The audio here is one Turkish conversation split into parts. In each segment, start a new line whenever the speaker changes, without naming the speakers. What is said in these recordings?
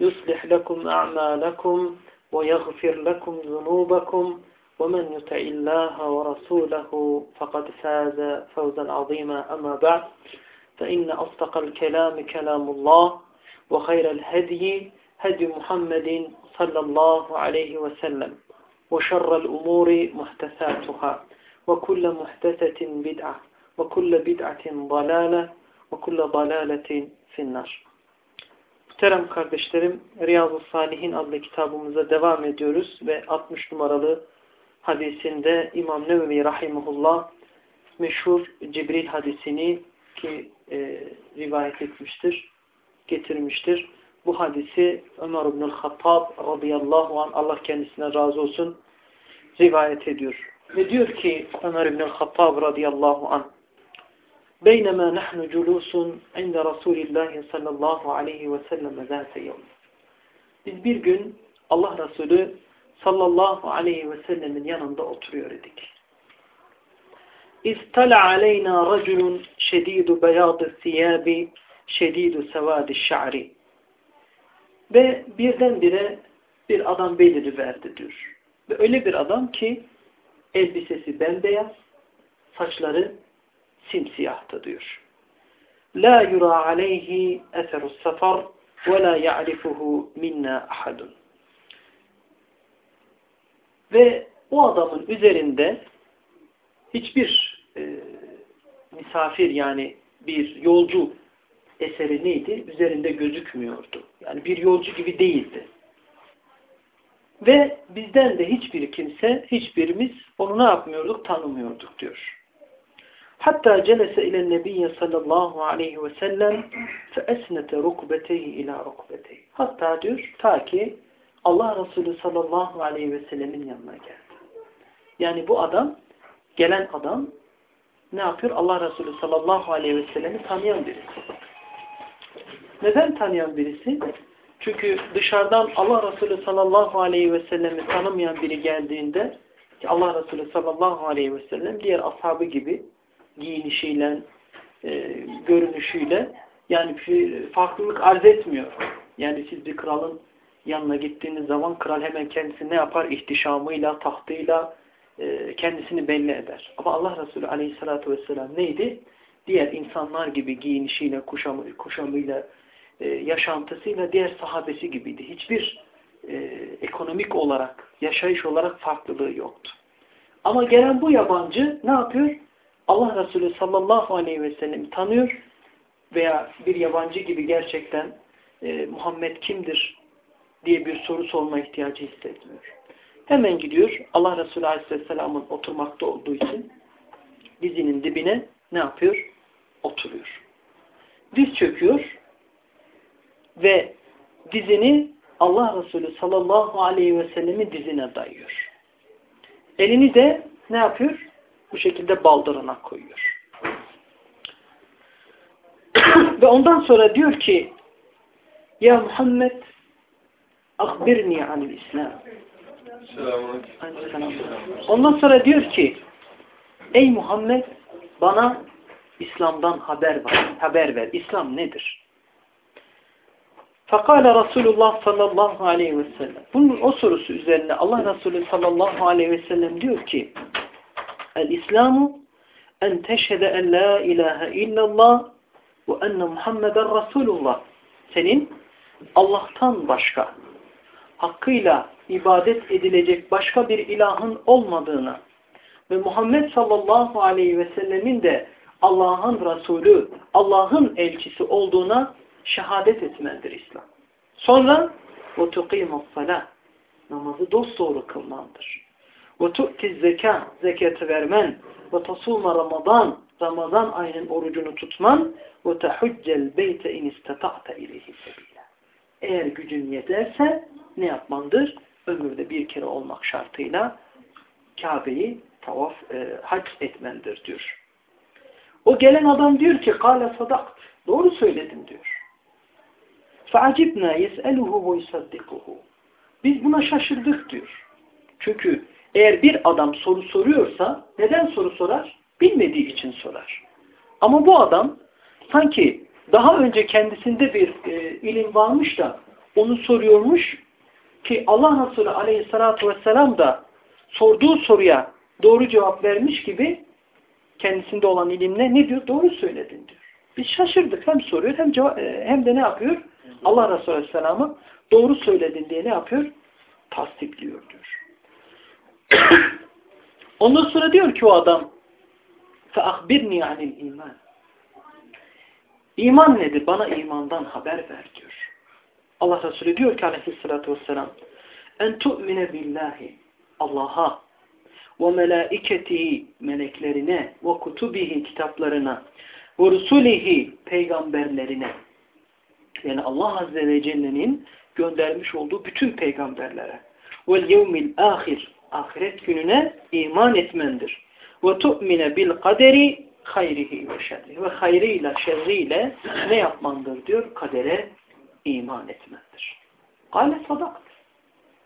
يصلح لكم أعمالكم ويغفر لكم ذنوبكم ومن يطع الله ورسوله فقد فاز فوزا عظيما. أما بعد فإن أصدق الكلام كلام الله وخير الهدي هدي محمد صلى الله عليه وسلم وشر الأمور محدثاتها وكل محدثة بدعة وكل بدعة ضلالة وكل ضلالة في النار. Muhterem kardeşlerim, Riyazu Salihin adlı kitabımıza devam ediyoruz ve 60 numaralı hadisinde İmam Nevevi Rahimullah meşhur Cibril hadisini ki e, rivayet etmiştir, getirmiştir. Bu hadisi Ömer ibn-i Hattab radıyallahu anh Allah kendisine razı olsun rivayet ediyor. Ve diyor ki Ömer ibn-i Hattab radıyallahu anh بينما نحن جلوس عند رسول الله صلى الله عليه وسلم ذات يوم Biz bir gün Allah Resulü sallallahu aleyhi ve sellemin yanında oturuyor idik. İstala aleyna raculun şedidu beyadı thiyabi şedidu sevadi şa'ri ve birdenbire bir adam beliri verdi diyor. Ve öyle bir adam ki elbisesi bembeyaz, saçları simsiyahtı diyor. La yura aleyhi eserus safar ve la ya'rifuhu minna ahadun. Ve o adamın üzerinde hiçbir e, misafir yani bir yolcu eseri neydi? Üzerinde gözükmüyordu. Yani bir yolcu gibi değildi. Ve bizden de hiçbir kimse, hiçbirimiz onu ne yapmıyorduk? Tanımıyorduk diyor. Hatta celese ile nebiyye sallallahu aleyhi ve sellem fe esnete rukbeteyi ila rukbeteyi. Hatta diyor ta ki Allah Resulü sallallahu aleyhi ve sellemin yanına geldi. Yani bu adam, gelen adam ne yapıyor? Allah Resulü sallallahu aleyhi ve sellemi tanıyan birisi. Neden tanıyan birisi? Çünkü dışarıdan Allah Resulü sallallahu aleyhi ve sellemi tanımayan biri geldiğinde Allah Resulü sallallahu aleyhi ve sellem diğer ashabı gibi giyinişiyle, e, görünüşüyle yani farklılık arz etmiyor. Yani siz bir kralın yanına gittiğiniz zaman kral hemen kendisi ne yapar? İhtişamıyla, tahtıyla e, kendisini belli eder. Ama Allah Resulü aleyhissalatü vesselam neydi? Diğer insanlar gibi giyinişiyle, kuşamı, kuşamıyla, e, yaşantısıyla diğer sahabesi gibiydi. Hiçbir e, ekonomik olarak, yaşayış olarak farklılığı yoktu. Ama gelen bu yabancı ne yapıyor? Allah Resulü sallallahu aleyhi ve sellem tanıyor veya bir yabancı gibi gerçekten e, Muhammed kimdir diye bir soru sorma ihtiyacı hissetmiyor. Hemen gidiyor Allah Resulü aleyhisselamın oturmakta olduğu için dizinin dibine ne yapıyor? Oturuyor. Diz çöküyor ve dizini Allah Resulü sallallahu aleyhi ve sellemin dizine dayıyor. Elini de ne yapıyor? Bu şekilde baldırına koyuyor. Ve ondan sonra diyor ki Ya Muhammed akbirni anil İslam. Ondan sonra diyor ki Ey Muhammed bana İslam'dan haber ver. Haber ver. İslam nedir? Fakale Resulullah sallallahu aleyhi ve sellem. Bunun o sorusu üzerine Allah Resulü sallallahu aleyhi ve sellem diyor ki El-İslamu en teşhede en la ilahe illallah ve enne Muhammeden Resulullah. Senin Allah'tan başka hakkıyla ibadet edilecek başka bir ilahın olmadığına ve Muhammed sallallahu aleyhi ve sellemin de Allah'ın Resulü, Allah'ın elçisi olduğuna şehadet etmendir İslam. Sonra وَتُقِيمَ الصَّلَةِ Namazı dosdoğru kılmandır. وَتُؤْتِ zeka Zekatı vermen. وَتَصُومَ Ramazan Ramazan ayının orucunu tutman. وَتَحُجَّ الْبَيْتَ اِنْ اِسْتَطَعْتَ اِلَيْهِ سَب۪يلًا Eğer gücün yeterse ne yapmandır? Ömürde bir kere olmak şartıyla Kabe'yi tavaf, e, hac etmendir diyor. O gelen adam diyor ki kâle sadakt. Doğru söyledim diyor. فَعَجِبْنَا يَسْأَلُهُ وَيُصَدِّقُهُ Biz buna şaşırdık diyor. Çünkü eğer bir adam soru soruyorsa neden soru sorar? Bilmediği için sorar. Ama bu adam sanki daha önce kendisinde bir e, ilim varmış da onu soruyormuş ki Allah Resulü aleyhissalatu vesselam da sorduğu soruya doğru cevap vermiş gibi kendisinde olan ilimle ne diyor? Doğru söyledin diyor. Biz şaşırdık. Hem soruyor hem, cevap, e, hem de ne yapıyor? Allah Resulü Aleyhisselam'ı doğru söyledin diye ne yapıyor? Tasdikliyor diyor. Ondan sonra diyor ki o adam فَاَخْبِرْنِي عَنِ الْا۪يمَانِ İman nedir? Bana imandan haber ver diyor. Allah Resulü diyor ki aleyhissalatü vesselam en tu'mine billahi Allah'a ve melaiketihi meleklerine ve kutubihi kitaplarına ve rusulihi peygamberlerine yani Allah Azze ve Celle'nin göndermiş olduğu bütün peygamberlere ve yevmil ahir ahiret gününe iman etmendir. Ve tu'mine bil kaderi hayrihi ve şerri ve hayrıyla şerriyle ne yapmandır diyor? Kadere iman etmendir. Gale sadakt.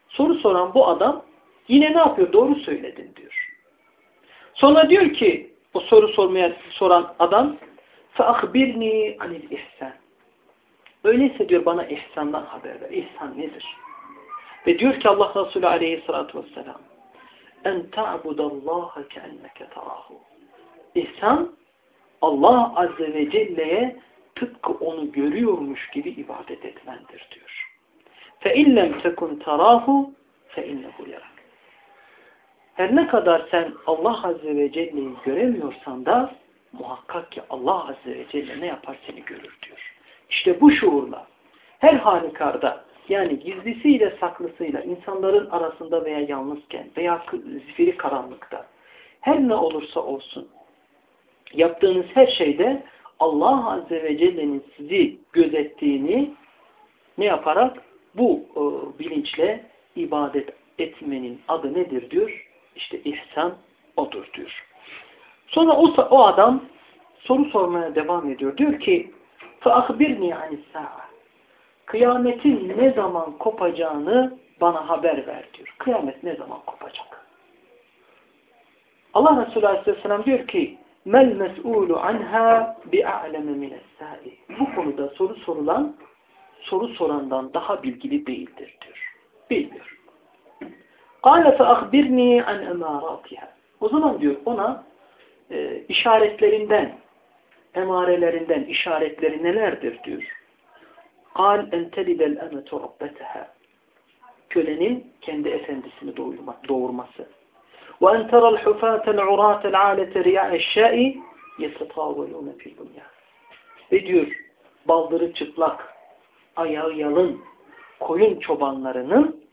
Soru soran bu adam yine ne yapıyor? Doğru söyledin diyor. Sonra diyor ki o soru sormaya soran adam فَاَخْبِرْنِي عَنِ الْاِحْسَانِ Öyleyse diyor bana ihsandan haber ver. İhsan nedir? Ve diyor ki Allah Resulü aleyhissalatu vesselam en ta'budallaha keenneke tarahu. İhsan Allah Azze ve Celle'ye tıpkı onu görüyormuş gibi ibadet etmendir diyor. فَاِنْ لَمْ تَكُنْ تَرَاهُ فَاِنَّهُ يَرَكْ Her ne kadar sen Allah Azze ve Celle'yi göremiyorsan da muhakkak ki Allah Azze ve Celle ne yapar seni görür diyor. İşte bu şuurla her halükarda yani gizlisiyle saklısıyla insanların arasında veya yalnızken veya zifiri karanlıkta her ne olursa olsun yaptığınız her şeyde Allah Azze ve Celle'nin sizi gözettiğini ne yaparak bu e, bilinçle ibadet etmenin adı nedir diyor. İşte ihsan odur diyor. Sonra o, o adam soru sormaya devam ediyor. Diyor ki فَاَخْبِرْنِي عَنِ السَّاعَةِ Kıyametin ne zaman kopacağını bana haber ver diyor. Kıyamet ne zaman kopacak? Allah Resulü Aleyhisselam diyor ki mel mes'ulu anha bi'a'leme mine's-sa'i. Bu konuda soru sorulan soru sorandan daha bilgili değildir diyor. Bilmiyor. Kâle fe ahbirni an emaratiha. O zaman diyor ona e, işaretlerinden emarelerinden işaretleri nelerdir diyor. قال en telidel emetu rabbeteha. Kölenin kendi efendisini doğurması. Ve en teral hufatel uratel alete riya'eşşâi yetetâvelûne fil dünya. Ve diyor baldırı çıplak, ayağı yalın, koyun çobanlarının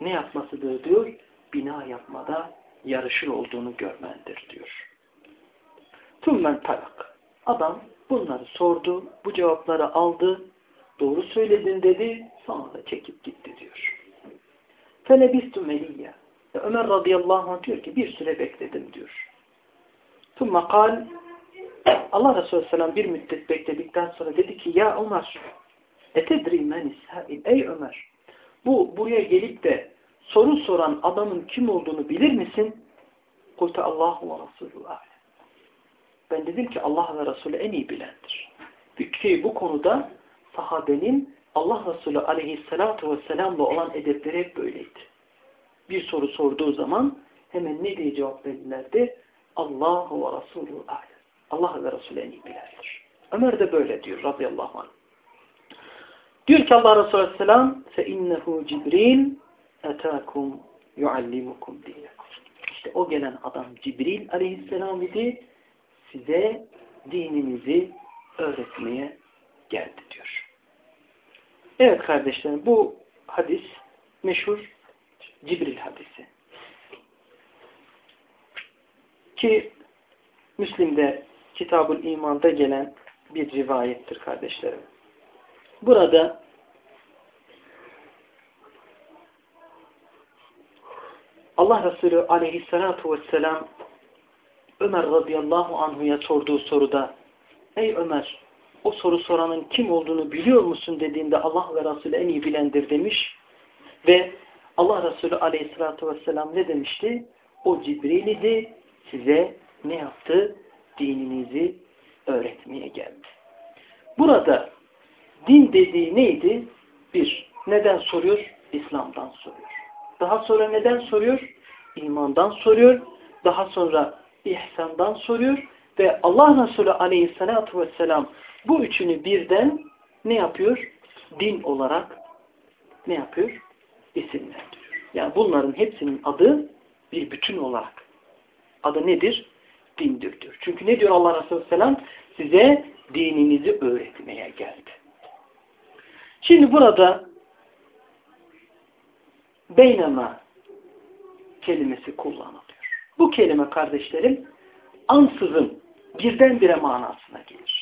ne yapmasıdır diyor? Bina yapmada yarışır olduğunu görmendir diyor. Tümmen talak. Adam bunları sordu, bu cevapları aldı, doğru söyledin dedi, sonra da çekip gitti diyor. Felebistu meliyye. Ömer radıyallahu anh diyor ki bir süre bekledim diyor. Tümme kal Allah Resulü Selam bir müddet bekledikten sonra dedi ki ya Ömer etedri men isail ey Ömer bu buraya gelip de soru soran adamın kim olduğunu bilir misin? Kulte Allahu ve Resulü Ben dedim ki Allah ve Resulü en iyi bilendir. Ki bu konuda sahabenin Allah Resulü aleyhissalatu vesselamla olan edepleri hep böyleydi. Bir soru sorduğu zaman hemen ne diye cevap verirlerdi? Allahu ve Resulü alem. Allah ve Resulü en iyi bilendir. Ömer de böyle diyor radıyallahu anh. Diyor ki Allah Resulü aleyhisselam innehu Cibril etâkum yuallimukum dinekum. İşte o gelen adam Cibril aleyhisselam idi. Size dininizi öğretmeye geldi diyor. Evet kardeşlerim bu hadis meşhur Cibril hadisi. Ki Müslim'de Kitabul İman'da gelen bir rivayettir kardeşlerim. Burada Allah Resulü aleyhissalatu vesselam Ömer radıyallahu anhuya sorduğu soruda Ey Ömer o soru soranın kim olduğunu biliyor musun dediğinde Allah ve Resulü en iyi bilendir demiş ve Allah Resulü aleyhissalatu vesselam ne demişti? O Cibril idi size ne yaptı? Dininizi öğretmeye geldi. Burada din dediği neydi? Bir, neden soruyor? İslam'dan soruyor. Daha sonra neden soruyor? İmandan soruyor. Daha sonra ihsandan soruyor. Ve Allah Resulü aleyhissalatu vesselam bu üçünü birden ne yapıyor? Din olarak ne yapıyor? İsimlendiriyor. Yani bunların hepsinin adı bir bütün olarak. Adı nedir? Dindir diyor. Çünkü ne diyor Allah Resulü Selam? Size dininizi öğretmeye geldi. Şimdi burada beynema kelimesi kullanılıyor. Bu kelime kardeşlerim ansızın birdenbire manasına gelir.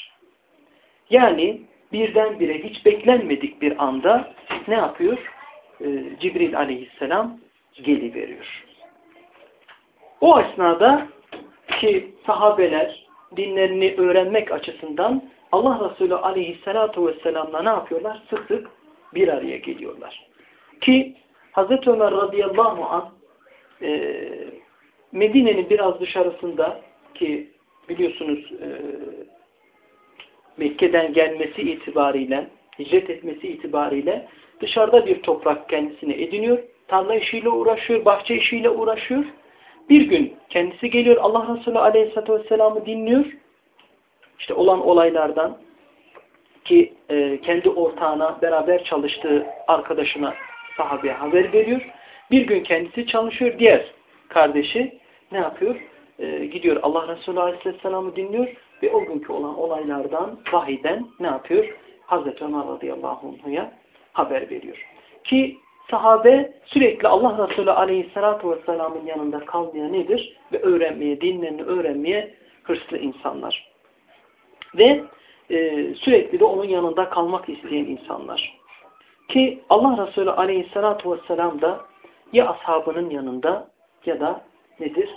Yani birdenbire hiç beklenmedik bir anda ne yapıyor? Ee, Cibril aleyhisselam geliveriyor. O esnada ki sahabeler dinlerini öğrenmek açısından Allah Resulü aleyhissalatu vesselamla ne yapıyorlar? Sık sık bir araya geliyorlar. Ki Hazreti Ömer radıyallahu anh e, Medine'nin biraz dışarısında ki biliyorsunuz e, Mekke'den gelmesi itibariyle hicret etmesi itibariyle dışarıda bir toprak kendisine ediniyor. Tarla işiyle uğraşıyor, bahçe işiyle uğraşıyor. Bir gün kendisi geliyor Allah Resulü Aleyhisselatü Vesselam'ı dinliyor. İşte olan olaylardan ki e, kendi ortağına beraber çalıştığı arkadaşına sahabeye haber veriyor. Bir gün kendisi çalışıyor. Diğer kardeşi ne yapıyor? E, gidiyor Allah Resulü Aleyhisselam'ı dinliyor ve o günkü olan olaylardan vahiden ne yapıyor? Hazreti Ömer radıyallahu anh'a haber veriyor. Ki sahabe sürekli Allah Resulü aleyhissalatu vesselamın yanında kalmaya nedir? Ve öğrenmeye, dinlerini öğrenmeye hırslı insanlar. Ve e, sürekli de onun yanında kalmak isteyen insanlar. Ki Allah Resulü aleyhissalatu vesselam da ya ashabının yanında ya da nedir?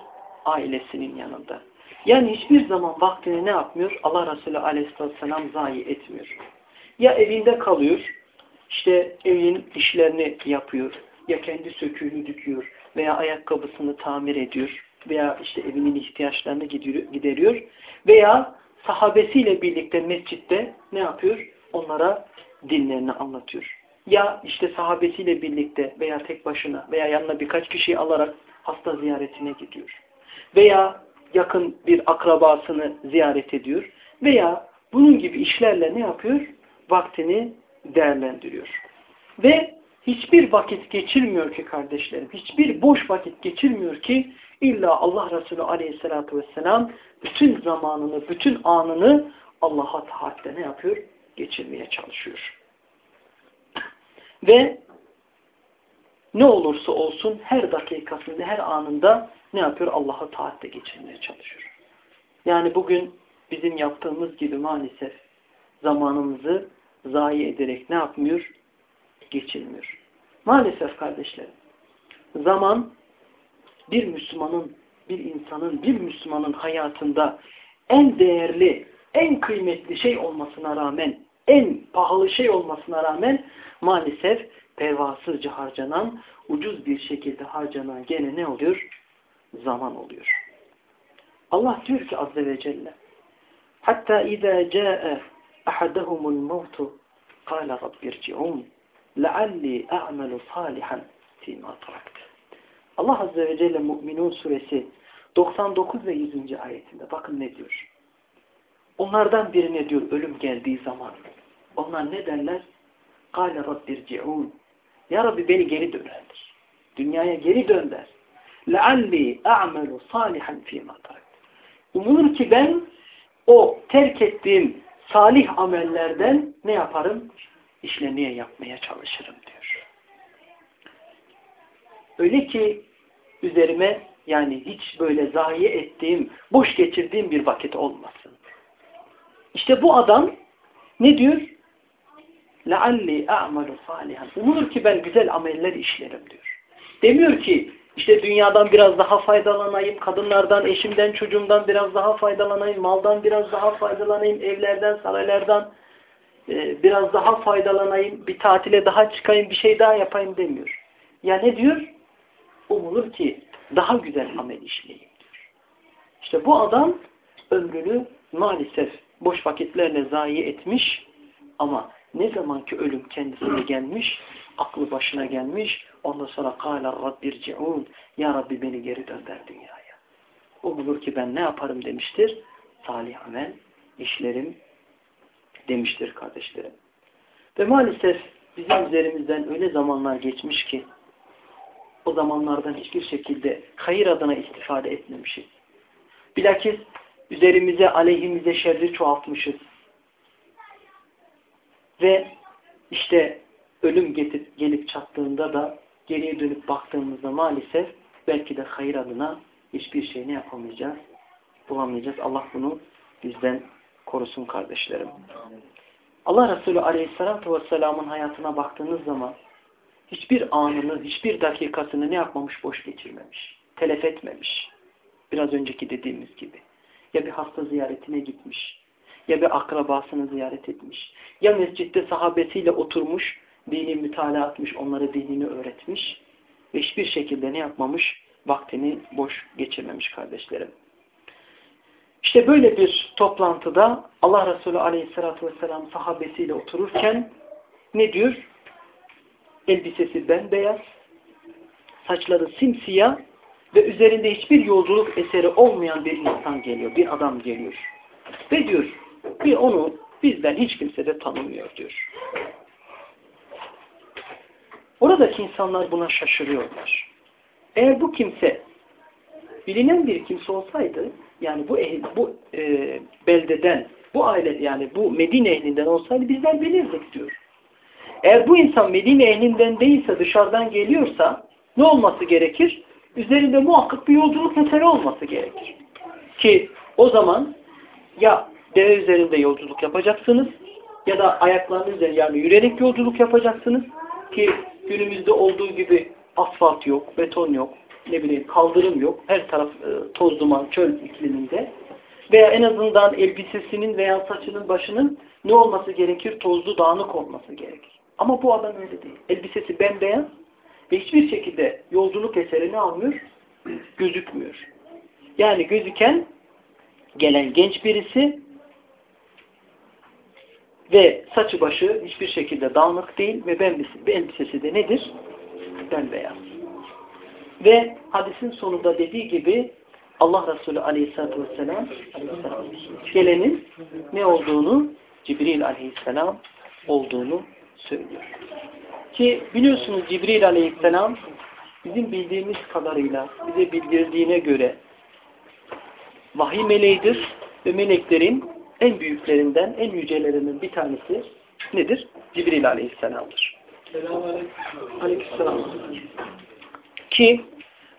Ailesinin yanında. Yani hiçbir zaman vaktini ne yapmıyor? Allah Resulü aleyhissalatu vesselam zayi etmiyor. Ya evinde kalıyor, işte evin işlerini yapıyor, ya kendi söküğünü düküyor veya ayakkabısını tamir ediyor veya işte evinin ihtiyaçlarını gideriyor veya sahabesiyle birlikte mescitte ne yapıyor? Onlara dinlerini anlatıyor. Ya işte sahabesiyle birlikte veya tek başına veya yanına birkaç kişiyi alarak hasta ziyaretine gidiyor. Veya yakın bir akrabasını ziyaret ediyor. Veya bunun gibi işlerle ne yapıyor? Vaktini değerlendiriyor. Ve hiçbir vakit geçirmiyor ki kardeşlerim, hiçbir boş vakit geçirmiyor ki illa Allah Resulü aleyhissalatü vesselam bütün zamanını, bütün anını Allah'a taatle ne yapıyor? Geçirmeye çalışıyor. Ve ne olursa olsun her dakikasında, her anında ne yapıyor? Allah'a taatle geçirmeye çalışıyor. Yani bugün bizim yaptığımız gibi maalesef zamanımızı zayi ederek ne yapmıyor? Geçirmiyor. Maalesef kardeşlerim, zaman bir Müslümanın, bir insanın, bir Müslümanın hayatında en değerli, en kıymetli şey olmasına rağmen, en pahalı şey olmasına rağmen maalesef pervasızca harcanan, ucuz bir şekilde harcanan gene ne oluyor? Zaman oluyor. Allah diyor ki Azze ve Celle Hatta izâ câe أحدهم الموت قال رب ارجعون لعلي أعمل صالحا فيما تركت Allah Azze ve Celle Mü'minun suresi 99 ve 100. ayetinde bakın ne diyor. Onlardan birine diyor ölüm geldiği zaman onlar ne derler? قَالَ رَبِّ ارْجِعُونَ Ya Rabbi beni geri döndür. Dünyaya geri dön der. لَعَلِّي أَعْمَلُ صَالِحًا فِي مَا Umulur ki ben o terk ettiğim salih amellerden ne yaparım? İşlemeye yapmaya çalışırım diyor. Öyle ki üzerime yani hiç böyle zayi ettiğim, boş geçirdiğim bir vakit olmasın. İşte bu adam ne diyor? لَعَلِّي أَعْمَلُ صَالِحًا Umulur ki ben güzel ameller işlerim diyor. Demiyor ki işte dünyadan biraz daha faydalanayım, kadınlardan, eşimden, çocuğumdan biraz daha faydalanayım, maldan biraz daha faydalanayım, evlerden, saraylardan e, biraz daha faydalanayım, bir tatile daha çıkayım, bir şey daha yapayım demiyor. Ya ne diyor? Umulur ki daha güzel amel işleyeyim diyor. İşte bu adam ömrünü maalesef boş vakitlerle zayi etmiş ama ne zaman ki ölüm kendisine gelmiş, aklı başına gelmiş, Ondan sonra kâle rabbirci'ûn. Ya Rabbi beni geri döndür dünyaya. O bulur ki ben ne yaparım demiştir. Salih amel işlerim demiştir kardeşlerim. Ve maalesef bizim üzerimizden öyle zamanlar geçmiş ki o zamanlardan hiçbir şekilde hayır adına istifade etmemişiz. Bilakis üzerimize, aleyhimize şerri çoğaltmışız. Ve işte ölüm getip, gelip çattığında da geriye dönüp baktığımızda maalesef belki de hayır adına hiçbir şey ne yapamayacağız, bulamayacağız. Allah bunu bizden korusun kardeşlerim. Allah Resulü Aleyhisselatü Vesselam'ın hayatına baktığınız zaman hiçbir anını, hiçbir dakikasını ne yapmamış, boş geçirmemiş. Telef etmemiş. Biraz önceki dediğimiz gibi. Ya bir hasta ziyaretine gitmiş, ya bir akrabasını ziyaret etmiş, ya mescitte sahabesiyle oturmuş, dini mütalaa atmış, onlara dinini öğretmiş ve hiçbir şekilde ne yapmamış? Vaktini boş geçirmemiş kardeşlerim. İşte böyle bir toplantıda Allah Resulü Aleyhisselatü vesselam sahabesiyle otururken ne diyor? Elbisesi bembeyaz, saçları simsiyah ve üzerinde hiçbir yolculuk eseri olmayan bir insan geliyor, bir adam geliyor. Ve diyor, bir onu bizden hiç kimse de tanımıyor diyor. Oradaki insanlar buna şaşırıyorlar. Eğer bu kimse bilinen bir kimse olsaydı yani bu ehl, bu e, beldeden bu aile yani bu Medine ehlinden olsaydı bizler bilirdik diyor. Eğer bu insan Medine ehlinden değilse dışarıdan geliyorsa ne olması gerekir? Üzerinde muhakkak bir yolculuk eseri olması gerekir. Ki o zaman ya deve üzerinde yolculuk yapacaksınız ya da ayaklarınız üzerinde yani yürüyerek yolculuk yapacaksınız ki günümüzde olduğu gibi asfalt yok, beton yok, ne bileyim kaldırım yok. Her taraf e, toz duman, çöl ikliminde. Veya en azından elbisesinin veya saçının başının ne olması gerekir? Tozlu, dağınık olması gerekir. Ama bu adam öyle değil. Elbisesi bembeyaz ve hiçbir şekilde yolculuk eseri ne almıyor? Gözükmüyor. Yani gözüken gelen genç birisi ve saçı başı hiçbir şekilde dağınık değil ve elbisesi de nedir? Bembeyaz. Ve hadisin sonunda dediği gibi Allah Resulü aleyhissalatü vesselam, aleyhisselam gelenin ne olduğunu Cibril aleyhisselam olduğunu söylüyor. Ki biliyorsunuz Cibril aleyhisselam bizim bildiğimiz kadarıyla bize bildirdiğine göre vahiy meleğidir ve meleklerin en büyüklerinden, en yücelerinden bir tanesi nedir? Cibril aleyhisselamdır. Aleykümselam. Ki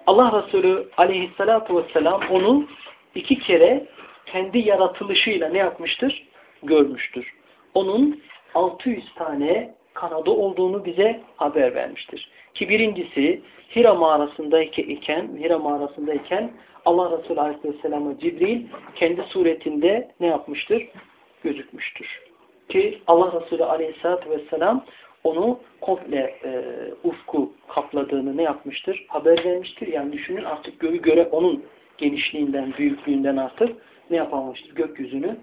Allah Resulü aleyhissalatu vesselam onu iki kere kendi yaratılışıyla ne yapmıştır? Görmüştür. Onun 600 tane kanadı olduğunu bize haber vermiştir. Ki birincisi Hira mağarasındayken, Hira mağarasındayken Allah Resulü Aleyhisselam'a Cibril kendi suretinde ne yapmıştır? Gözükmüştür. Ki Allah Resulü Aleyhisselatü Vesselam onu komple e, ufku kapladığını ne yapmıştır? Haber vermiştir. Yani düşünün artık göğü göre onun genişliğinden, büyüklüğünden artık ne yapamamıştır? Gökyüzünü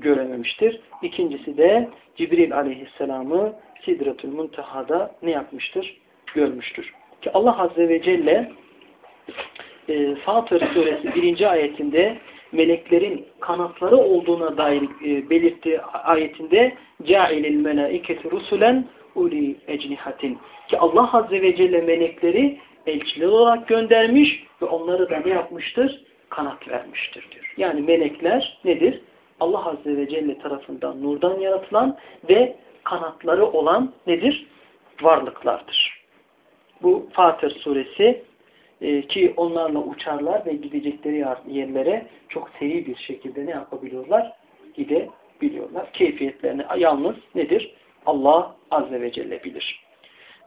görememiştir. İkincisi de Cibril aleyhisselamı Sidretül Muntaha'da ne yapmıştır? Görmüştür. Ki Allah Azze ve Celle e, Fatır suresi birinci ayetinde meleklerin kanatları olduğuna dair e, belirttiği ayetinde cailil melaiketi rusulen uli ecnihatin ki Allah Azze ve Celle melekleri elçiler olarak göndermiş ve onları da ne yapmıştır? Kanat vermiştir diyor. Yani melekler nedir? Allah Azze ve Celle tarafından nurdan yaratılan ve kanatları olan nedir? Varlıklardır. Bu Fatır suresi e, ki onlarla uçarlar ve gidecekleri yerlere çok seri bir şekilde ne yapabiliyorlar? Gidebiliyorlar. Keyfiyetlerini yalnız nedir? Allah Azze ve Celle bilir.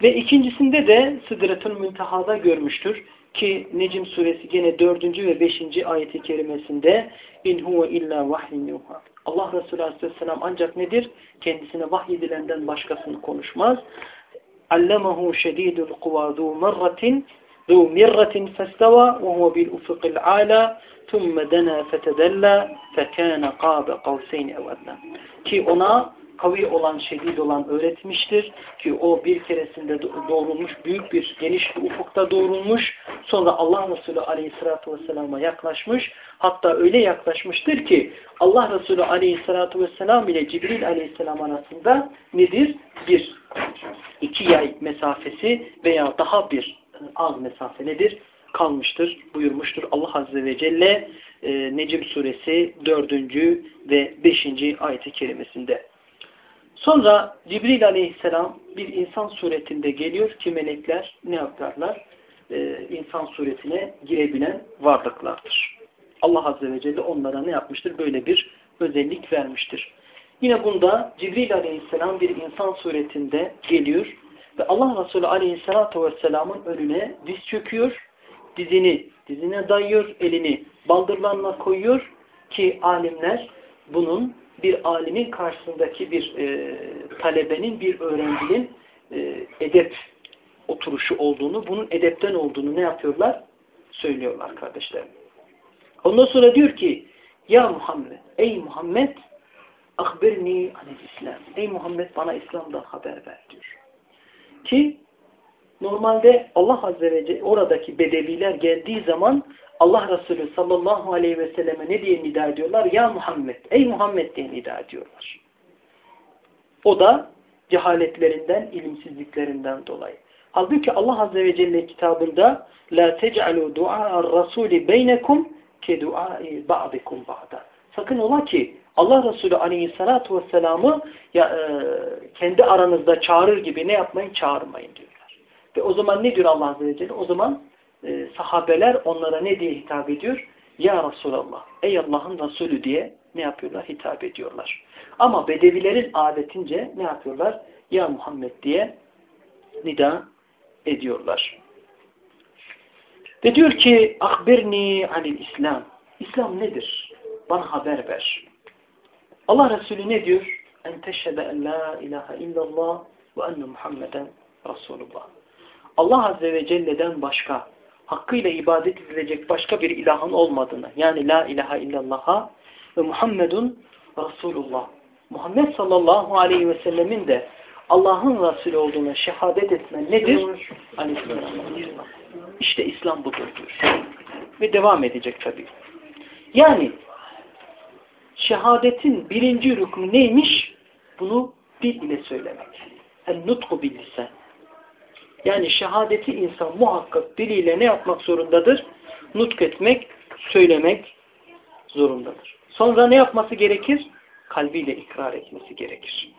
Ve ikincisinde de Sıdretül Münteha'da görmüştür ki Necim suresi gene 4. ve 5. ayeti kerimesinde in huve illa vahyin yuha. Allah Resulü aleyhisselam ancak nedir? Kendisine vahyedilenden başkasını konuşmaz. Allemahu şedidul kuva zu merratin zu mirratin festava ve huve bil ufuqil ala thumme dena fetedella fekâne qâbe kavseyn evadna. Ki ona kavi olan, şedid olan öğretmiştir. Ki o bir keresinde doğrulmuş, büyük bir, geniş bir ufukta doğrulmuş. Sonra Allah Resulü aleyhissalatü vesselama yaklaşmış. Hatta öyle yaklaşmıştır ki Allah Resulü aleyhissalatü vesselam ile Cibril aleyhisselam arasında nedir? Bir, iki yay mesafesi veya daha bir az mesafe nedir? Kalmıştır, buyurmuştur Allah Azze ve Celle e, Necim suresi 4. ve 5. ayet-i kerimesinde. Sonra Cibril aleyhisselam bir insan suretinde geliyor ki melekler ne yaparlar? Ee, insan suretine girebilen varlıklardır. Allah Azze ve Celle onlara ne yapmıştır? Böyle bir özellik vermiştir. Yine bunda Cibril aleyhisselam bir insan suretinde geliyor ve Allah Resulü aleyhissalatu vesselamın önüne diz çöküyor. Dizini dizine dayıyor, elini baldırlarına koyuyor ki alimler bunun bir alimin karşısındaki bir e, talebenin, bir öğrencinin e, edep oturuşu olduğunu, bunun edepten olduğunu ne yapıyorlar? Söylüyorlar kardeşlerim. Ondan sonra diyor ki Ya Muhammed, ey Muhammed akbirni anil İslam. Ey Muhammed bana İslam'dan haber ver diyor. Ki normalde Allah Azze ve Celle oradaki bedeviler geldiği zaman Allah Resulü sallallahu aleyhi ve selleme ne diye nida ediyorlar? Ya Muhammed, ey Muhammed diye nida ediyorlar. O da cehaletlerinden, ilimsizliklerinden dolayı. Halbuki Allah Azze ve Celle kitabında La tec'alû du'a'ar rasûli beynekum ke du'ai ba'dikum ba'da. Sakın ola ki Allah Resulü aleyhissalatu vesselam'ı ya, e, kendi aranızda çağırır gibi ne yapmayın? Çağırmayın diyorlar. Ve o zaman ne diyor Allah Azze ve Celle? O zaman e, sahabeler onlara ne diye hitap ediyor? Ya Resulallah, ey Allah'ın Resulü diye ne yapıyorlar? Hitap ediyorlar. Ama Bedevilerin adetince ne yapıyorlar? Ya Muhammed diye nida ediyorlar. Ve diyor ki akbirni anil İslam. İslam nedir? Bana haber ver. Allah Resulü ne diyor? En teşhede en la ilahe illallah ve enne Muhammeden Resulullah. Allah Azze ve Celle'den başka hakkıyla ibadet edilecek başka bir ilahın olmadığını yani la ilahe illallah'a ve Muhammedun Resulullah. Muhammed sallallahu aleyhi ve sellemin de Allah'ın Resulü olduğuna şehadet etmen nedir? İşte İslam budur diyor. Ve devam edecek tabii. Yani şehadetin birinci rükmü neymiş? Bunu dil ile söylemek. El nutku bil lisan. Yani şehadeti insan muhakkak diliyle ne yapmak zorundadır? Nutk etmek, söylemek zorundadır. Sonra ne yapması gerekir? Kalbiyle ikrar etmesi gerekir.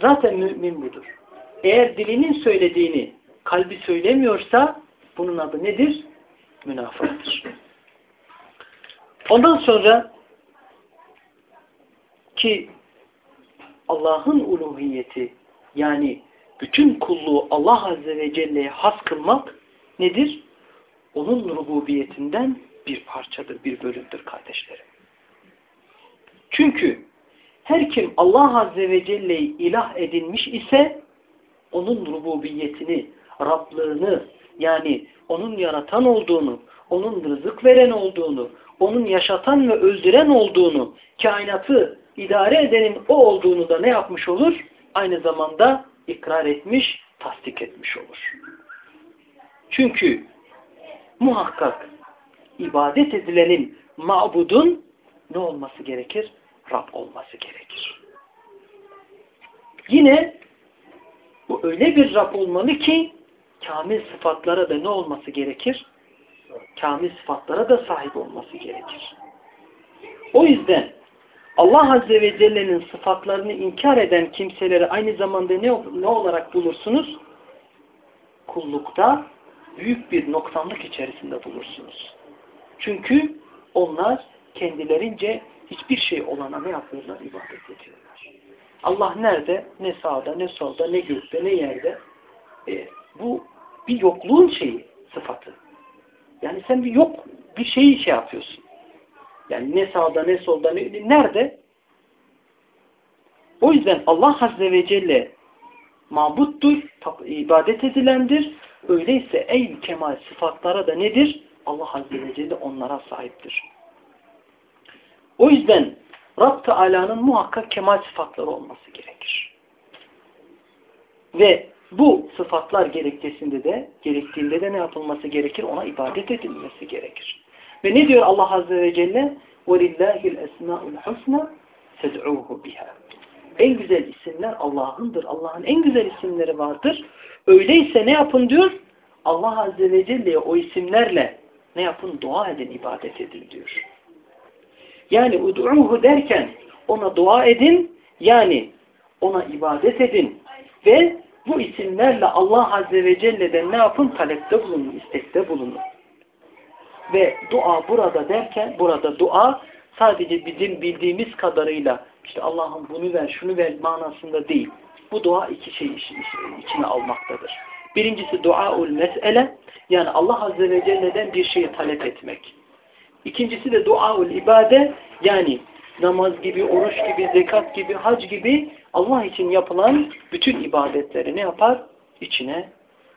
Zaten mümin budur. Eğer dilinin söylediğini kalbi söylemiyorsa bunun adı nedir? Münafıktır. Ondan sonra ki Allah'ın uluhiyeti yani bütün kulluğu Allah Azze ve Celle'ye has kılmak nedir? Onun rububiyetinden bir parçadır, bir bölümdür kardeşlerim. Çünkü her kim Allah Azze ve Celle'yi ilah edinmiş ise onun rububiyetini, Rablığını yani onun yaratan olduğunu, onun rızık veren olduğunu, onun yaşatan ve öldüren olduğunu, kainatı idare edenin o olduğunu da ne yapmış olur? Aynı zamanda ikrar etmiş, tasdik etmiş olur. Çünkü muhakkak ibadet edilenin mabudun ne olması gerekir? Rab olması gerekir. Yine bu öyle bir Rab olmalı ki kamil sıfatlara da ne olması gerekir? Kamil sıfatlara da sahip olması gerekir. O yüzden Allah Azze ve Celle'nin sıfatlarını inkar eden kimseleri aynı zamanda ne, ne olarak bulursunuz? Kullukta büyük bir noksanlık içerisinde bulursunuz. Çünkü onlar kendilerince hiçbir şey olana ne yapıyorlar? İbadet ediyorlar. Allah nerede? Ne sağda, ne solda, ne gökte, ne yerde. E, bu bir yokluğun şeyi, sıfatı. Yani sen bir yok, bir şeyi şey yapıyorsun. Yani ne sağda, ne solda, ne, nerede? O yüzden Allah Azze ve Celle mabuttur, ibadet edilendir. Öyleyse ey kemal sıfatlara da nedir? Allah Azze ve Celle onlara sahiptir. O yüzden Rab Teala'nın muhakkak kemal sıfatları olması gerekir. Ve bu sıfatlar gerekçesinde de, gerektiğinde de ne yapılması gerekir? Ona ibadet edilmesi gerekir. Ve ne diyor Allah Azze ve Celle? وَلِلَّهِ الْاَسْمَاءُ الْحُسْنَى فَدْعُوهُ بِهَا En güzel isimler Allah'ındır. Allah'ın en güzel isimleri vardır. Öyleyse ne yapın diyor? Allah Azze ve Celle'ye o isimlerle ne yapın? Dua edin, ibadet edin diyor. Yani ud'uhu derken ona dua edin, yani ona ibadet edin ve bu isimlerle Allah Azze ve Celle'den ne yapın? Talepte bulunun, istekte bulunun. Ve dua burada derken, burada dua sadece bizim bildiğimiz kadarıyla işte Allah'ım bunu ver, şunu ver manasında değil. Bu dua iki şey içine almaktadır. Birincisi duaul mes'ele, yani Allah Azze ve Celle'den bir şeyi talep etmek. İkincisi de duaul ibade, yani namaz gibi, oruç gibi, zekat gibi, hac gibi Allah için yapılan bütün ibadetleri ne yapar? İçine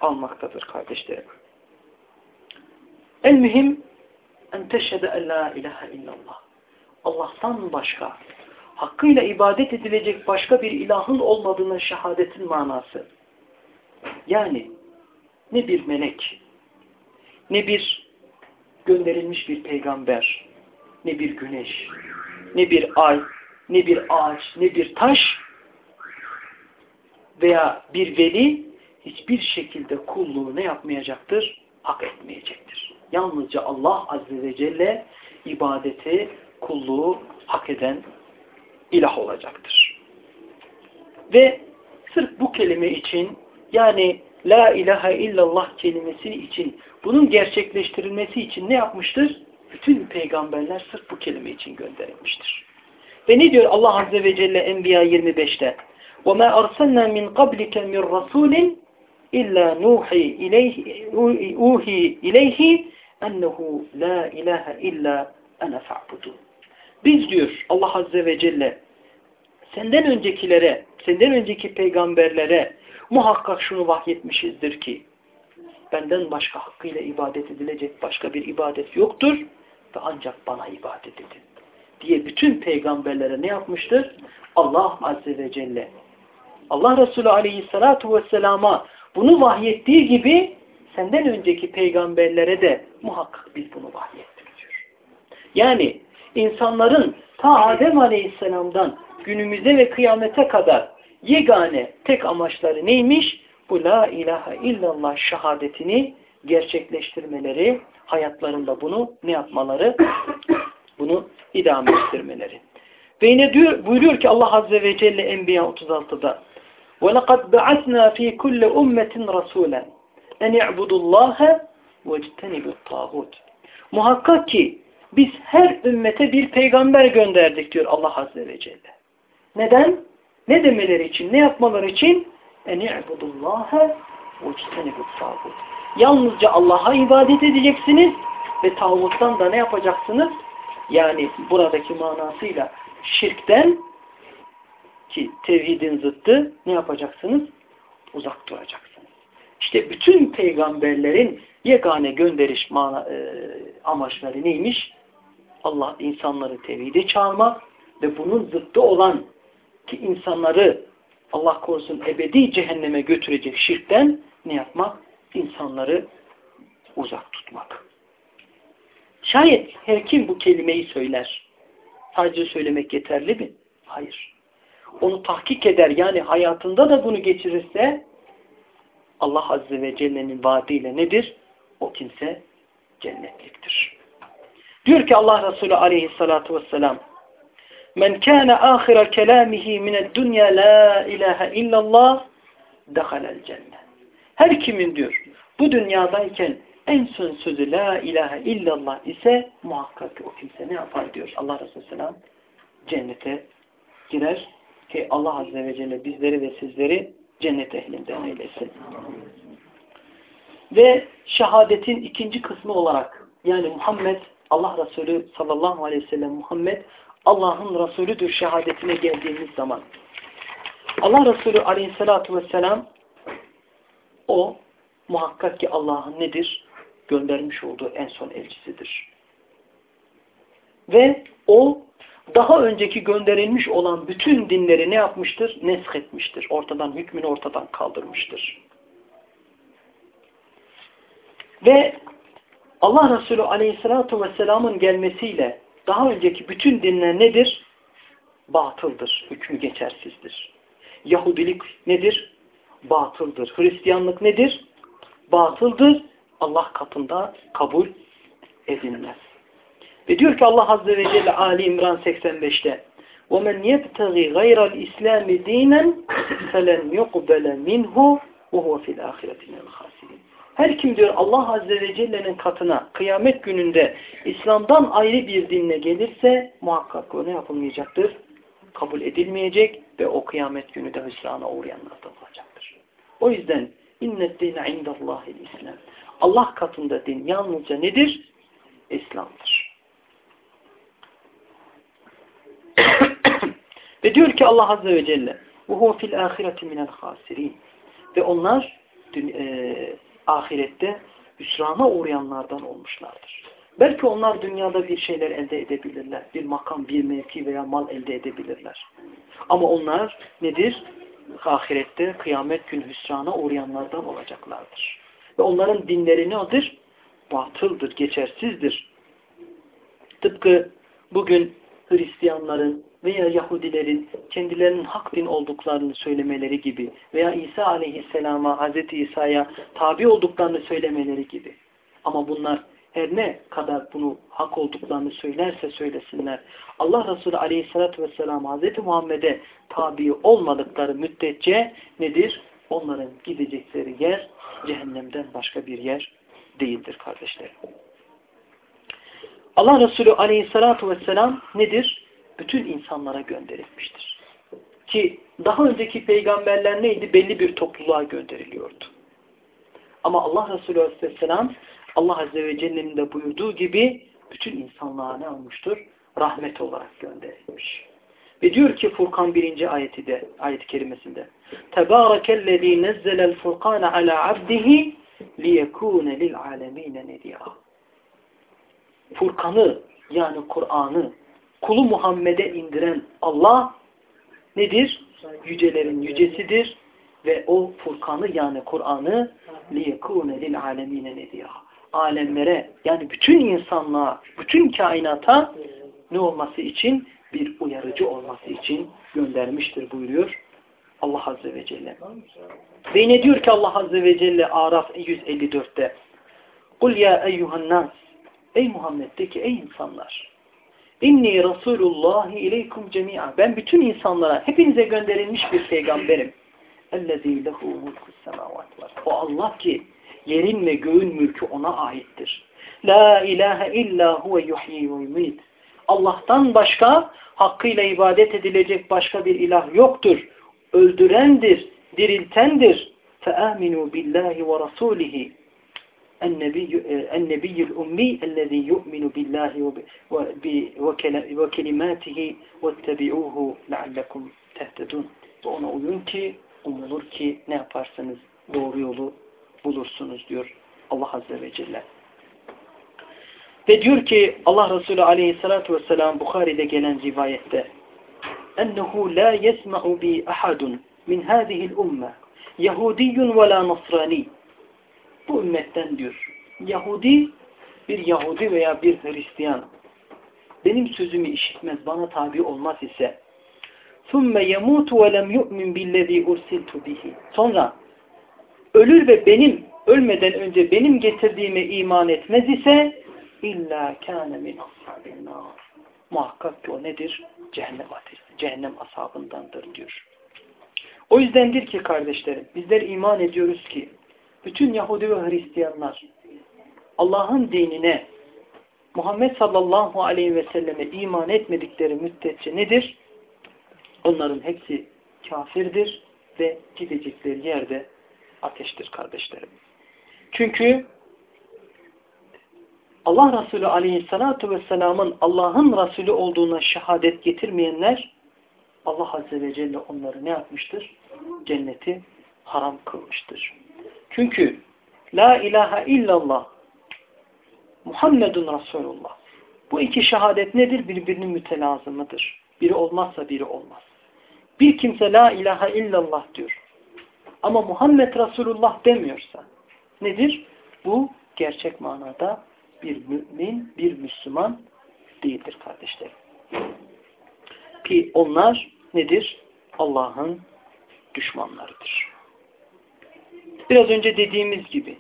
almaktadır kardeşlerim. El mühim en teşhede en la ilahe illallah. Allah'tan başka, hakkıyla ibadet edilecek başka bir ilahın olmadığına şehadetin manası. Yani ne bir melek, ne bir gönderilmiş bir peygamber, ne bir güneş, ne bir ay, ne bir ağaç, ne bir taş veya bir veli hiçbir şekilde kulluğu ne yapmayacaktır? Hak etmeyecektir Yalnızca Allah Azze ve Celle ibadeti, kulluğu hak eden ilah olacaktır. Ve sırf bu kelime için yani La ilahe illallah kelimesi için bunun gerçekleştirilmesi için ne yapmıştır? Bütün peygamberler sırf bu kelime için gönderilmiştir. Ve ne diyor Allah Azze ve Celle Enbiya 25'te? وَمَا أَرْسَلْنَا مِنْ قَبْلِكَ مِنْ رَسُولٍ إِلَّا نُوحِي إِلَيْهِ, ennehu la ilahe illa ene fa'budu. Biz diyor Allah Azze ve Celle senden öncekilere, senden önceki peygamberlere muhakkak şunu vahyetmişizdir ki benden başka hakkıyla ibadet edilecek başka bir ibadet yoktur ve ancak bana ibadet edin diye bütün peygamberlere ne yapmıştır? Allah Azze ve Celle Allah Resulü Aleyhisselatü Vesselam'a bunu vahyettiği gibi senden önceki peygamberlere de muhakkak biz bunu vahyettik diyor. Yani insanların ta Adem Aleyhisselam'dan günümüze ve kıyamete kadar yegane tek amaçları neymiş? Bu la ilahe illallah şehadetini gerçekleştirmeleri, hayatlarında bunu ne yapmaları? Bunu idame ettirmeleri. Ve yine diyor, buyuruyor ki Allah Azze ve Celle Enbiya 36'da وَلَقَدْ بَعَثْنَا ف۪ي كُلِّ اُمَّةٍ رَسُولًا en i'budullâhe ve ectenibut tağut. Muhakkak ki biz her ümmete bir peygamber gönderdik diyor Allah Azze ve Celle. Neden? Ne demeleri için, ne yapmaları için? En i'budullâhe ve ectenibut tağut. Yalnızca Allah'a ibadet edeceksiniz ve tağuttan da ne yapacaksınız? Yani buradaki manasıyla şirkten ki tevhidin zıttı ne yapacaksınız? Uzak duracaksınız. İşte bütün peygamberlerin yegane gönderiş e, amaçları neymiş? Allah insanları tevhide çağırmak ve bunun zıttı olan ki insanları Allah korusun ebedi cehenneme götürecek şirkten ne yapmak? İnsanları uzak tutmak. Şayet her kim bu kelimeyi söyler, sadece söylemek yeterli mi? Hayır. Onu tahkik eder yani hayatında da bunu geçirirse Allah Azze ve Celle'nin vaadiyle nedir? O kimse cennetliktir. Diyor ki Allah Resulü aleyhissalatu vesselam Men kâne âhira kelâmihi mined dünya la ilahe illallah dehalel cennet. Her kimin diyor bu dünyadayken en son sözü la ilahe illallah ise muhakkak ki o kimse ne yapar diyor Allah Resulü Selam cennete girer ki Allah Azze ve Celle bizleri ve sizleri cennet ehlinden eylesin. Ve şehadetin ikinci kısmı olarak yani Muhammed Allah Resulü sallallahu aleyhi ve sellem Muhammed Allah'ın Resulüdür şehadetine geldiğimiz zaman Allah Resulü aleyhissalatu vesselam o muhakkak ki Allah'ın nedir? Göndermiş olduğu en son elçisidir. Ve o daha önceki gönderilmiş olan bütün dinleri ne yapmıştır? Nesk etmiştir. Ortadan, hükmünü ortadan kaldırmıştır. Ve Allah Resulü Aleyhisselatü Vesselam'ın gelmesiyle daha önceki bütün dinler nedir? Batıldır, hükmü geçersizdir. Yahudilik nedir? Batıldır. Hristiyanlık nedir? Batıldır. Allah katında kabul edilmez. Ve diyor ki Allah Azze ve Celle Ali İmran 85'te وَمَنْ يَبْتَغِ غَيْرَ الْإِسْلَامِ دِينًا فَلَنْ يُقْبَلَ مِنْهُ وَهُوَ فِي الْآخِرَةِ مِنَ الْخَاسِرِينَ Her kim diyor Allah Azze ve Celle'nin katına kıyamet gününde İslam'dan ayrı bir dinle gelirse muhakkak o ne yapılmayacaktır? Kabul edilmeyecek ve o kıyamet günü de hüsrana uğrayanlardan olacaktır. O yüzden innet dine indallahil İslam. Allah katında din yalnızca nedir? İslam'dır. ve diyor ki Allah Azze ve Celle وَهُوَ فِي الْآخِرَةِ مِنَ الْخَاسِرِينَ Ve onlar e, ahirette hüsrana uğrayanlardan olmuşlardır. Belki onlar dünyada bir şeyler elde edebilirler. Bir makam, bir mevki veya mal elde edebilirler. Ama onlar nedir? Ahirette kıyamet gün hüsrana uğrayanlardan olacaklardır. Ve onların dinleri nedir? Batıldır, geçersizdir. Tıpkı bugün Hristiyanların veya Yahudilerin kendilerinin hak din olduklarını söylemeleri gibi veya İsa aleyhisselama, Hz. İsa'ya tabi olduklarını söylemeleri gibi. Ama bunlar her ne kadar bunu hak olduklarını söylerse söylesinler. Allah Resulü aleyhissalatü vesselam Hz. Muhammed'e tabi olmadıkları müddetçe nedir? Onların gidecekleri yer cehennemden başka bir yer değildir kardeşlerim. Allah Resulü aleyhissalatu vesselam nedir? Bütün insanlara gönderilmiştir. Ki daha önceki peygamberler neydi? Belli bir topluluğa gönderiliyordu. Ama Allah Resulü aleyhisselam Allah Azze ve Celle'nin de buyurduğu gibi bütün insanlığa ne olmuştur? Rahmet olarak gönderilmiş. Ve diyor ki Furkan birinci ayeti de, ayet-i kerimesinde Tebârekellezî nezzelel furkâne alâ abdihi liyekûne lil âlemîne nedîrâ Furkan'ı yani Kur'an'ı kulu Muhammed'e indiren Allah nedir? Yücelerin yücesidir ve o Furkan'ı yani Kur'an'ı liyekûne lil âlemîne nedîrâ alemlere yani bütün insanlığa, bütün kainata ne olması için? Bir uyarıcı olması için göndermiştir buyuruyor Allah Azze ve Celle. Ve yine diyor ki Allah Azze ve Celle Araf 154'te Kul ya eyyuhan nas Ey Muhammed de ki ey insanlar. İnni Rasulullahi ileykum cemi'a. Ben bütün insanlara, hepinize gönderilmiş bir peygamberim. Ellezî lehu mulkus semâvâti. O Allah ki yerin ve göğün mülkü ona aittir. La ilahe illa huve yuhyi ve. Allah'tan başka hakkıyla ibadet edilecek başka bir ilah yoktur. Öldürendir, diriltendir. Fe'aminu billahi ve rasulihi. النبي الأمي الذي يؤمن بالله وكلماته واتبعوه لعلكم تهتدون. Ona uyun ki, umulur ki ne yaparsanız doğru yolu bulursunuz diyor Allah Azze ve Celle. Ve diyor ki Allah Resulü aleyhissalatu vesselam Bukhari'de gelen rivayette ennehu la yesma'u bi ahadun min hâzihil umme Yahudiyyun ve la Nasrani bu ümmetten diyor Yahudi bir Yahudi veya bir Hristiyan benim sözümü işitmez bana tabi olmaz ise ثُمَّ يَمُوتُ وَلَمْ يُؤْمِنْ بِالَّذ۪ي اُرْسِلْتُ بِهِ Sonra ölür ve benim ölmeden önce benim getirdiğime iman etmez ise illa kâne min ashabin Muhakkak ki o nedir? Cehennem ateşi, cehennem ashabındandır diyor. O yüzdendir ki kardeşlerim, bizler iman ediyoruz ki bütün Yahudi ve Hristiyanlar Allah'ın dinine Muhammed sallallahu aleyhi ve selleme iman etmedikleri müddetçe nedir? Onların hepsi kafirdir ve gidecekleri yerde ateştir kardeşlerim. Çünkü Allah Resulü aleyhissalatu vesselamın Allah'ın Resulü olduğuna şehadet getirmeyenler Allah Azze ve Celle onları ne yapmıştır? Cenneti haram kılmıştır. Çünkü La ilahe illallah Muhammedun Resulullah. Bu iki şehadet nedir? Birbirinin mütelazımıdır. Biri olmazsa biri olmaz. Bir kimse La ilahe illallah diyor. Ama Muhammed Resulullah demiyorsa nedir? Bu gerçek manada bir mümin, bir Müslüman değildir kardeşlerim. Ki onlar nedir? Allah'ın düşmanlarıdır. Biraz önce dediğimiz gibi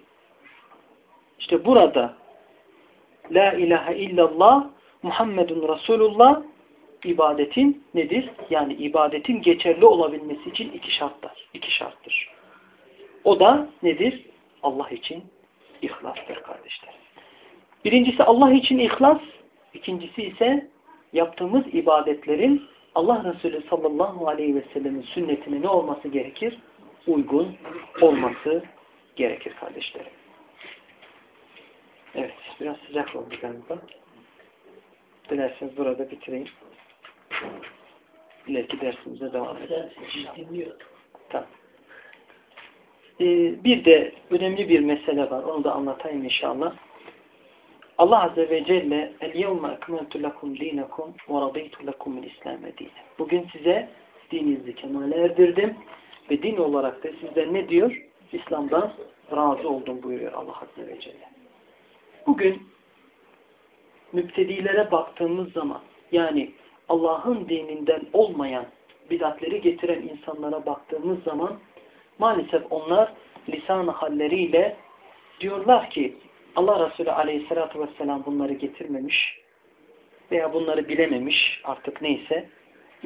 işte burada La ilahe illallah Muhammedun Resulullah ibadetin nedir? Yani ibadetin geçerli olabilmesi için iki şartlar. iki şarttır. O da nedir? Allah için ihlastır kardeşler. Birincisi Allah için ihlas, ikincisi ise yaptığımız ibadetlerin Allah Resulü sallallahu aleyhi ve sellemin sünnetine ne olması gerekir? Uygun olması gerekir kardeşlerim. Evet, biraz sıcak oldu galiba. Dilerseniz burada bitireyim. İleriki dersimize devam edelim. Tamam. Ee, bir de önemli bir mesele var. Onu da anlatayım inşallah. Allah Azze ve Celle ekmeltu lekum dinakum ve radıytu lekum İslam'e dine. Bugün size dininizi kemale erdirdim ve din olarak da sizden ne diyor? İslam'dan razı oldum buyuruyor Allah Azze ve Celle. Bugün müptedilere baktığımız zaman yani Allah'ın dininden olmayan bidatleri getiren insanlara baktığımız zaman maalesef onlar lisan-ı halleriyle diyorlar ki Allah Resulü aleyhissalatü vesselam bunları getirmemiş veya bunları bilememiş artık neyse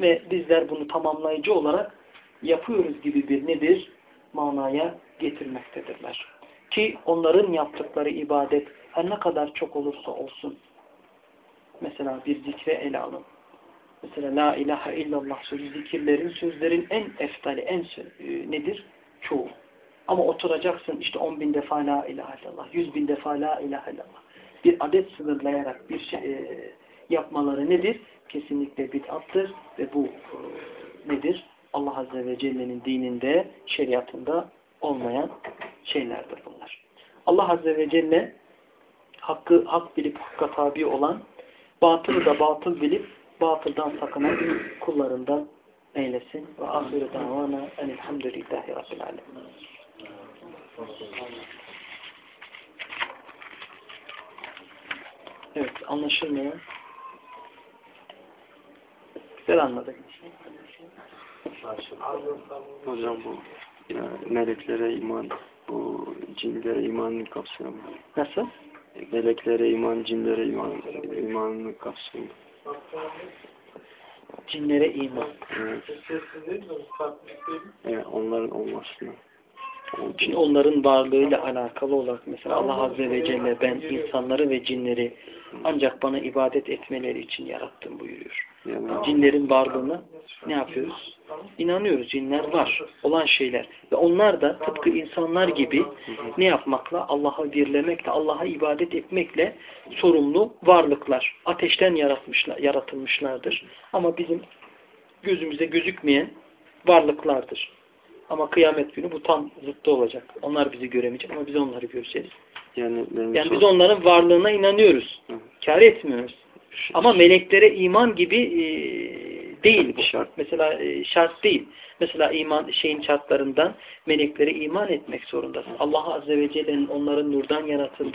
ve bizler bunu tamamlayıcı olarak yapıyoruz gibi bir nedir? Manaya getirmektedirler. Ki onların yaptıkları ibadet her ne kadar çok olursa olsun mesela bir zikre ele alın. Mesela la ilahe illallah sözü zikirlerin, sözlerin en eftali, en e, nedir? Çoğu. Ama oturacaksın işte on bin defa la ilahe illallah, yüz bin defa la ilahe illallah. Bir adet sınırlayarak bir şey e, yapmaları nedir? Kesinlikle bid'attır ve bu e, nedir? Allah Azze ve Celle'nin dininde, şeriatında olmayan şeylerdir bunlar. Allah Azze ve Celle hakkı hak bilip hakka tabi olan, batılı da batıl bilip batıldan sakınan kullarından eylesin. Ve ahiru davana enilhamdülillahi rabbil alemin. Evet, anlaşılmıyor. Güzel anladık.
Hocam bu yani meleklere iman, bu cinlere imanın kapsamı.
Nasıl?
Meleklere iman, cinlere iman, imanın kapsamı.
Cinlere iman.
Evet. Yani onların olmasına.
Şimdi onların varlığıyla alakalı olarak mesela Allah Azze ve Celle ben insanları ve cinleri ancak bana ibadet etmeleri için yarattım buyuruyor.
Yani
Cinlerin varlığına ne yapıyoruz? İnanıyoruz. Cinler var. Olan şeyler. Ve onlar da tıpkı insanlar gibi ne yapmakla? Allah'ı birlemekle, Allah'a ibadet etmekle sorumlu varlıklar. Ateşten yaratmışlar, yaratılmışlardır. Ama bizim gözümüze gözükmeyen varlıklardır. Ama kıyamet günü bu tam zıttı olacak. Onlar bizi göremeyecek ama biz onları göreceğiz.
yani,
Yani biz onların varlığına inanıyoruz.
Hı.
Kâr etmiyoruz. Ama meleklere iman gibi e, değil bu.
Şart.
Mesela e, şart değil. Mesela iman şeyin şartlarından meleklere iman etmek zorundasın. Allah Azze ve Celle'nin onların nurdan yaratıldığı